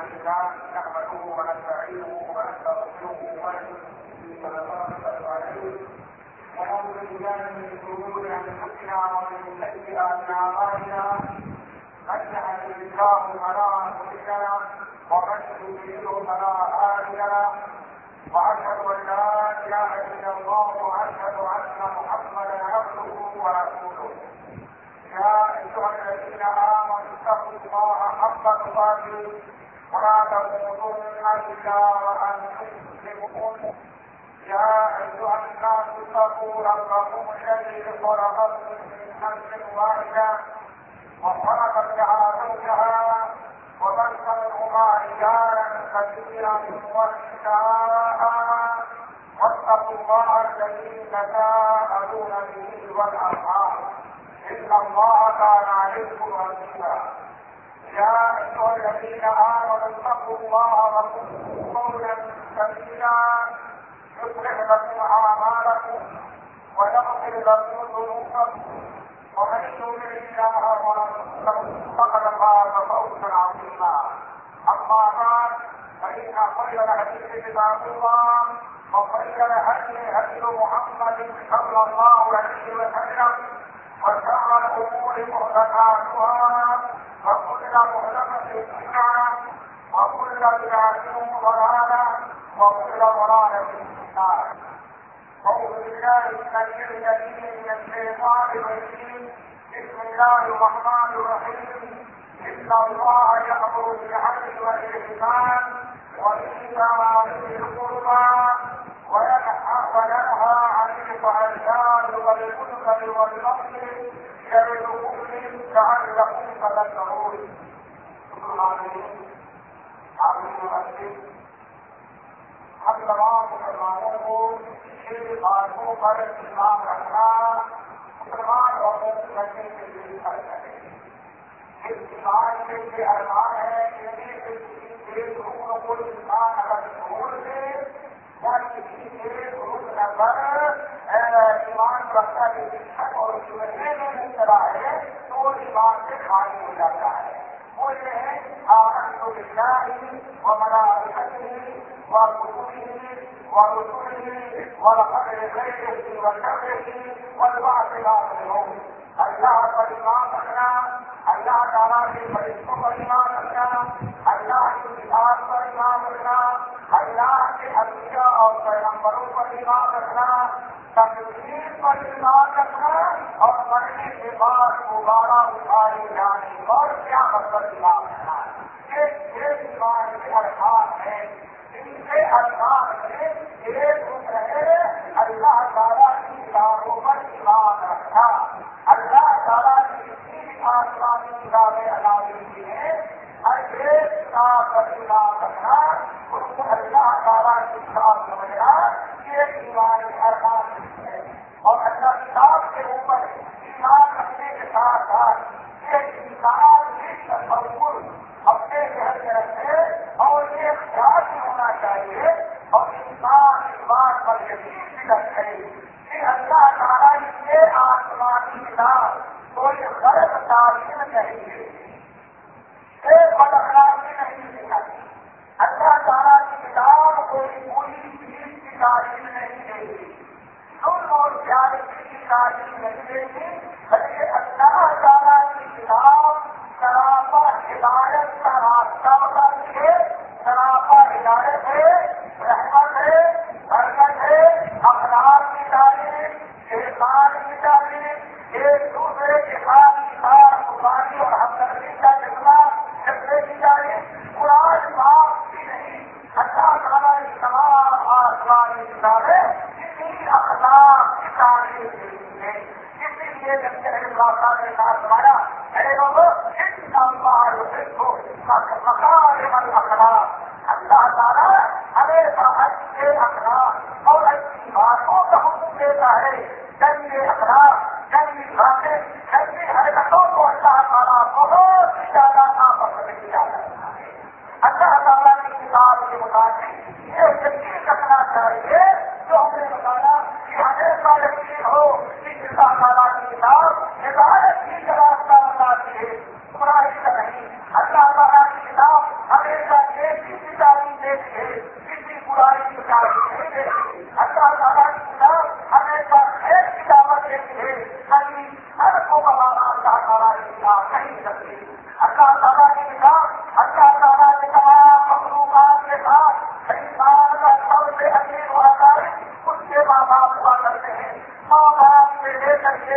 لله نحمده ونستعينه ونستغفره ونتوكل ونعوذ بالله من شرور انفسنا ومن سيئات اعمالنا من يهده الله فلا مضل له ومن يضلل فلا هادي له واشهد ان لا اله الا الله واشهد ان محمدا عبده ورسوله. يا ايها الذين امنوا اتقوا الله حق تقاته. ولا تموتن الا وانتم مسلمون يا الناس اتقوا ربكم الذي خلقكم من نفس وخلق زوجها وبث منهما رجالا كثيرا ونساء واتقوا الله الذي تساءلون به الله كان عليكم رقيبا يا ايها الذين امنوا اتقوا الله وقولوا قولا سديدا يصلح لكم اعمالكم ويغفر لكم ذنوبكم ومن يطع الله ورسوله فقد فاز فوزا عظيما اما بعد فان خير الحديث كتاب الله وخير الهدي هدي محمد صلى الله عليه وسلم وشر الامور محدثاتها وكل محدثه بدعه وكل بدعه ضلاله وكل في النار أعوذ بالله السميع العليم من الشيطان الرجيم بسم الله الرحمن الرحيم إن الله يأمر بالعدل والإحسان وإيتاء ذي القربى وينهى عن الفحشاء والمنكر والبغي يعظكم لعلكم تذكرون ہم تمام مسلمانوں کو ان باتوں پر ایمان رکھنا مسلمان عورتوں کی بچنے کے لیے فرض ہے اس ایمان کے یہ ارمان ہے کہ کسی کو انسان اگر چھوڑ دے یا کسی ایک رکن پر ایمان رکھتا کے شک اور سننے میں نہیں چلا ہے، تو ایمان سے خالی ہو جاتا ہے۔ وہ یہ ہے آنند بالله وملائكته وكتبه ورسله ولقدر خيره وشره والبعث بعد اليوم اللہ پر ایمان رکھنا، اللہ تعالیٰ کے فرشتوں پر ایمان رکھنا، اللہ کی کتاب پر ایمان رکھنا اللہ کے حقیقہ اور پیغمبروں پر ایمان رکھنا تقریر پر ایمان رکھنا اور مرنے کے بعد دوبارہ اٹھائے جانے اور کیا مطلب ایمان رکھنا۔ یہ یہ ایمان کے ارحان ہے ان کے ارحان میں ایک رکن ہے اللہ تعالیٰ کی کتابوں پر ایمان رکھنا۔ اللہ تعالیٰ کی کسی آسمانی کتابیں علاوی کی ہیں۔ ہر ایک کا پر کرنا اس کو اللہ تعالیٰ کی کتاب سمجھنا یہ ایمان ارمان ہے اور اللہ کتاب کے اوپر ایمان رکھنے کے ساتھ ساتھ یہ انسان کی تصور اپنے گھر میں رکھے اور یہ خیال بھی ہونا چاہیے اور انسان اس بات پر یقین بھی رکھے کہ اللہ تعالیٰ یہ آسمانی کتاب کوئی غلط تعلیم نہیں ہے ایک بدخلاقی نہیں سکھاتی اللہ تعالیٰ کی کتاب کوئی پوری چیز کی تعلیم نہیں دیتی سن اور زیادتی کی تعلیم نہیں دیتی بلکہ اللہ تعالیٰ کی کتاب سراپا ہدایت کا راستہ بتاتی ہے سراپا ہدایت ہے رحمت ہے برکت ہے اخلاق کی تعلیم احسان کی تعلیم ایک دوسرے کے ساتھ کسان قربانی اور ہمدردی کا جذبہ جذبے کی تعلیم قرآن معاف بھی نہیں اللہ تعالیٰ کی تمام آسمانی کتابیں کسی اخلاق کی ہے لیے جبکہ ملاقات کے ساتھ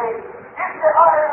اس کے بارے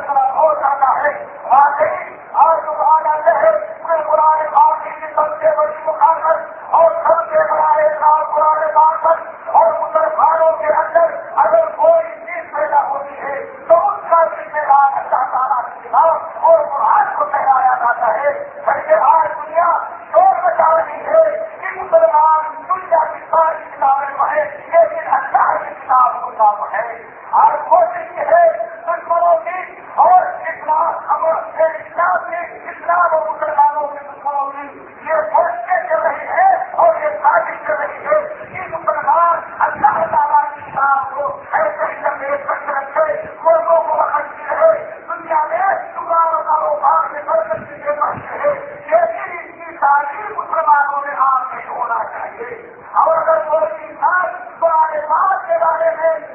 مسلمانوں میں آج نہیں ہونا چاہیے۔ اور اگر کوئی انسان قرآن پاک کے بارے میں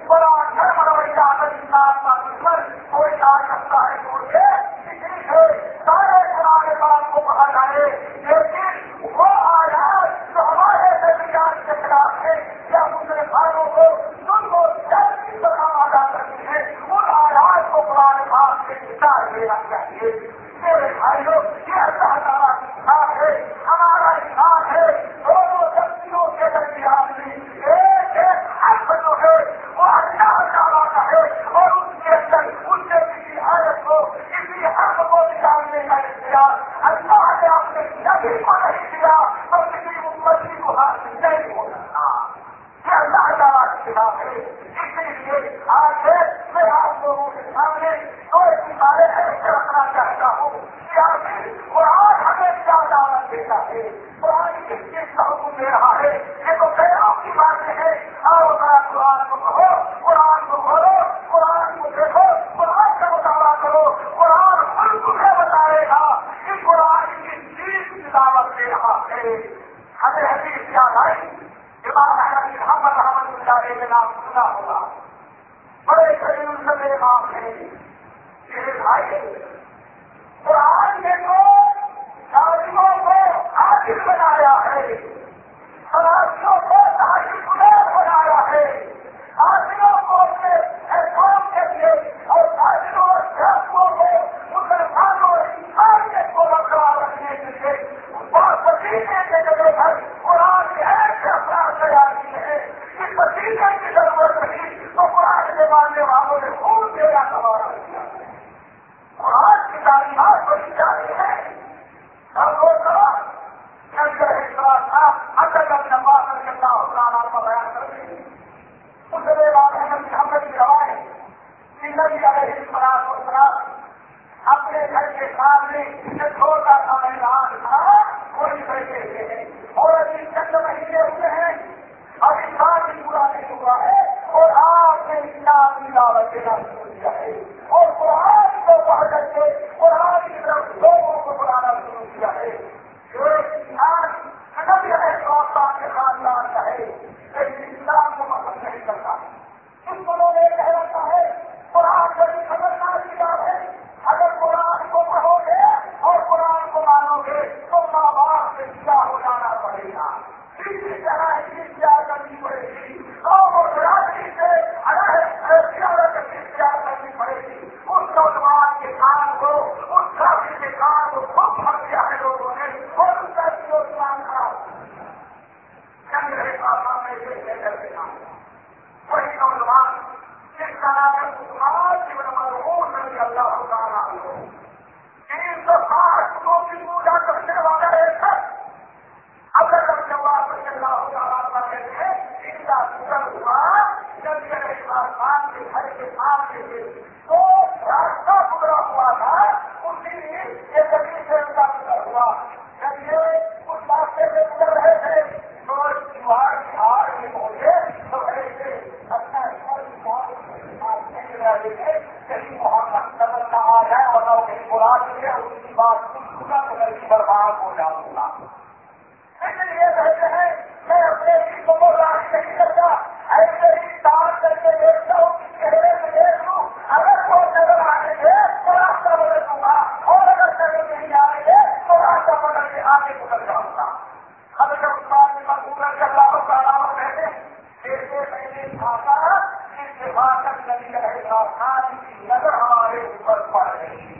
چاہتا ہوں کیا قرآن ہمیں کیا دعوت دیتا ہے۔ قرآن کس چیز کا حکم دے رہا ہے۔ یہ تو خیر آپ کی بات ہے۔ آؤ ذرا قرآن کو کہو قرآن کو بولو قرآن کو دیکھو، قرآن کا مطالعہ کرو۔ قرآن خود تمہیں بتائے گا کہ قرآن کس چیز کی دعوت دے رہا ہے۔ ہمیں حدیث یاد آئی، امام محمد محمد رحمت اللہ علیہ نام سنا ہوگا۔ بڑے کریم سے امام میرے بھائی قرآن نے جو تعلیموں کو عادل بنایا ہے۔ سراسیوں کو تعلیم گزار بنایا ہے۔ آدمیوں کو اپنے احساس کے لیے اور تعلیموں اور شاستوں کو مسلمانوں اور انسانیت کو برقرار رکھنے کے لیے بہت وسیلے کے جگہ پر قرآن کے ایسے افراد تیار کیے ہیں۔ کہ وسیلے کی ضرورت نہیں تو قرآن کے ماننے والوں نے خون دینا سوارا بات بڑی تھا اگر اب نماز کر کے اللہ اس کے بعد ہم ہمیں روائے سنگل کا اپنے گھر کے سامنے چھوٹا سا میدان تھا وہی اور چند مہینے ہوئے ہیں ابھی سال نہیں ہوا ہے اور آپ نے اسلام کی دعوت دینا شروع کیا ہے اور قرآن کو پڑھ کر کے قرآن ہمارا ضرور کیا ہے جو اور کہیں برا کیا کی بات سن چکا تو برباد ہو جاؤں گا۔ یہ کہتے ہیں، میں اپنے کو راضی نہیں کرتا۔ ایسے ہی تار کر کے دیکھتا ہوں چہرے میں دیکھ لوں۔ اگر وہ نظر آنے گے تو راستہ بدل دوں گا۔ اور اگر نظر نہیں آ رہے گے تو راستہ بدل کے آگے بدل جاؤں گا۔ اب جب استاد نے مزدور کر لاؤ تعالیٰ کہتے ہیں دیکھے میں نے آتا جس کے بعد تک نہیں رہے گا خان کی نظر ہمارے اوپر پڑ رہی ہے۔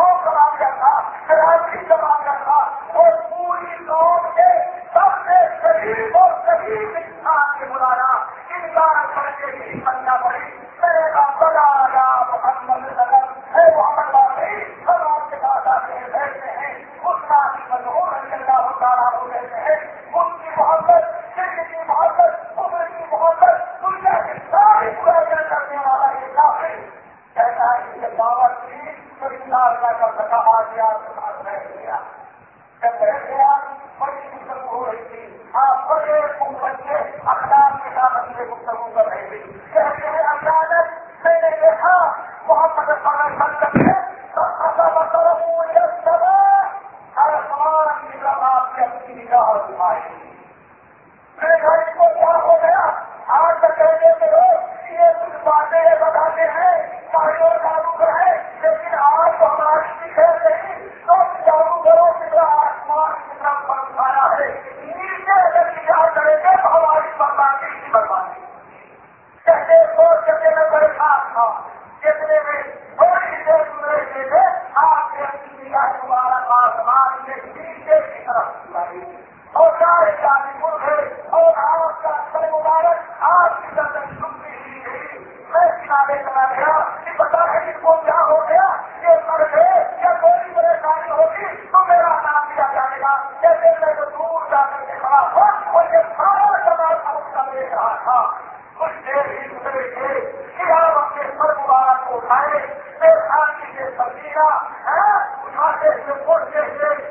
سپورٹ کرتے ہیں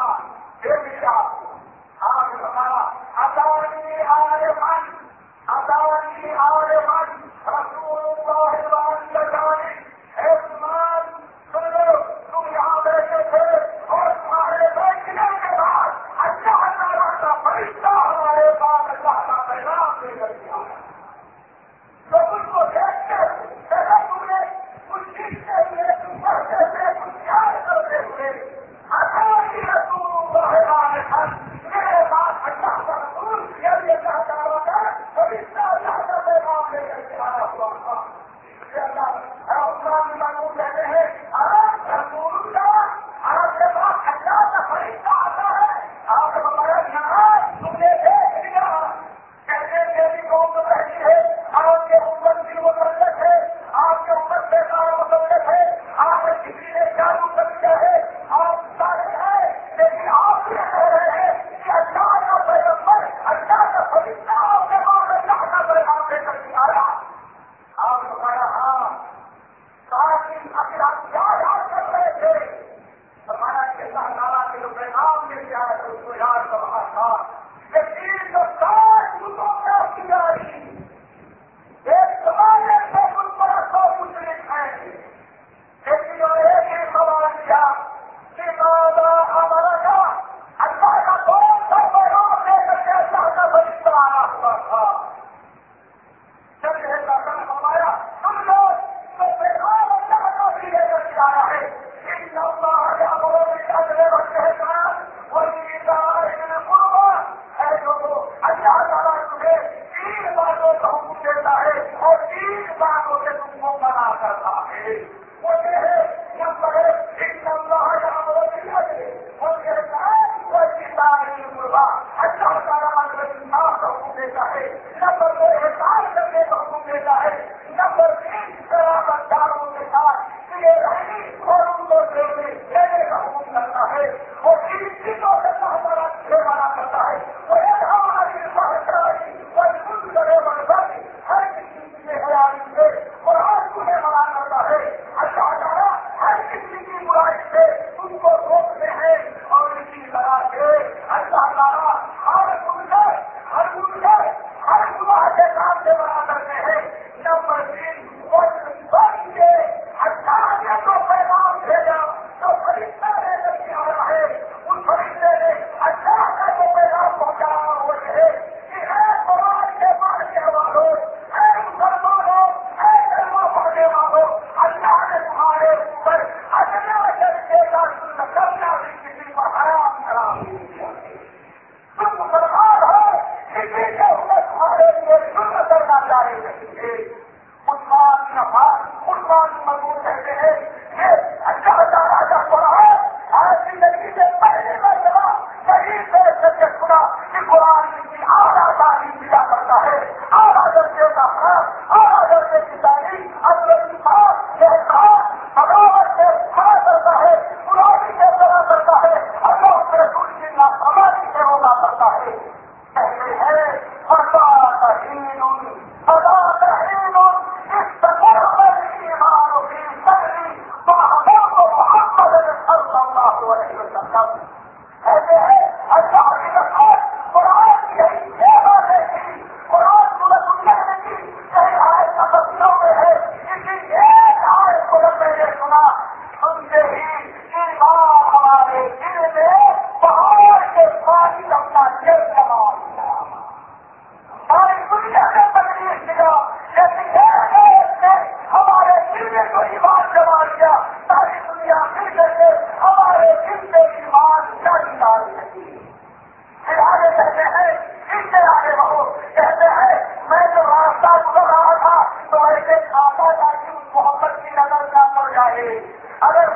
محمد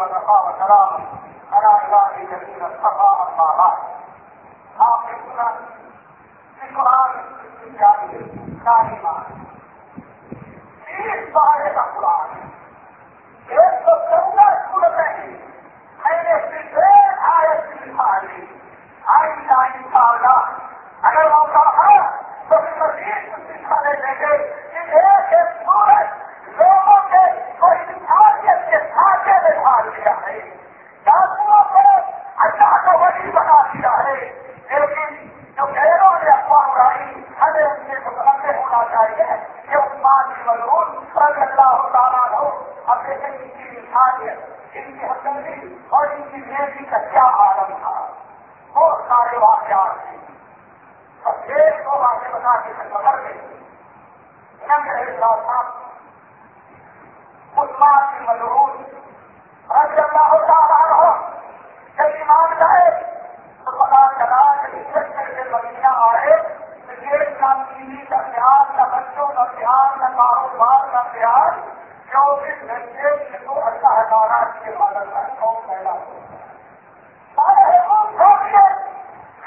ورفا وسلام على عباده الذين اصطفى اما بعد. آپ نے سنا کہ قرآن کی تعلیم تعلیمات سارے واقعات تھے اور دیش کو آگے بتا کے سفر میں عثمان کی مضبوط۔ رضی اللہ تعالیٰ ہو جب ایمان لائے، تو پتا چلا کہ کر کے مدینہ آئے۔ تو یہ کام کا پیار نہ بچوں کا پیار نہ کاروبار کا پیار چوبیس گھنٹے کو اللہ تعالیٰ کے عبادت کا شوق پیدا کام چھوڑ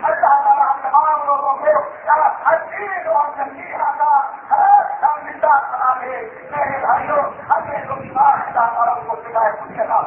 اللہ تعالیٰ ہم تمام لوگوں کو ہر چیز جو ہم زندگی کا ہر سب ملتا بنا دے میرے بھائیوں ہم نے جو بیمار ہے اللہ تعالیٰ کو سکھائے کچھ اللہ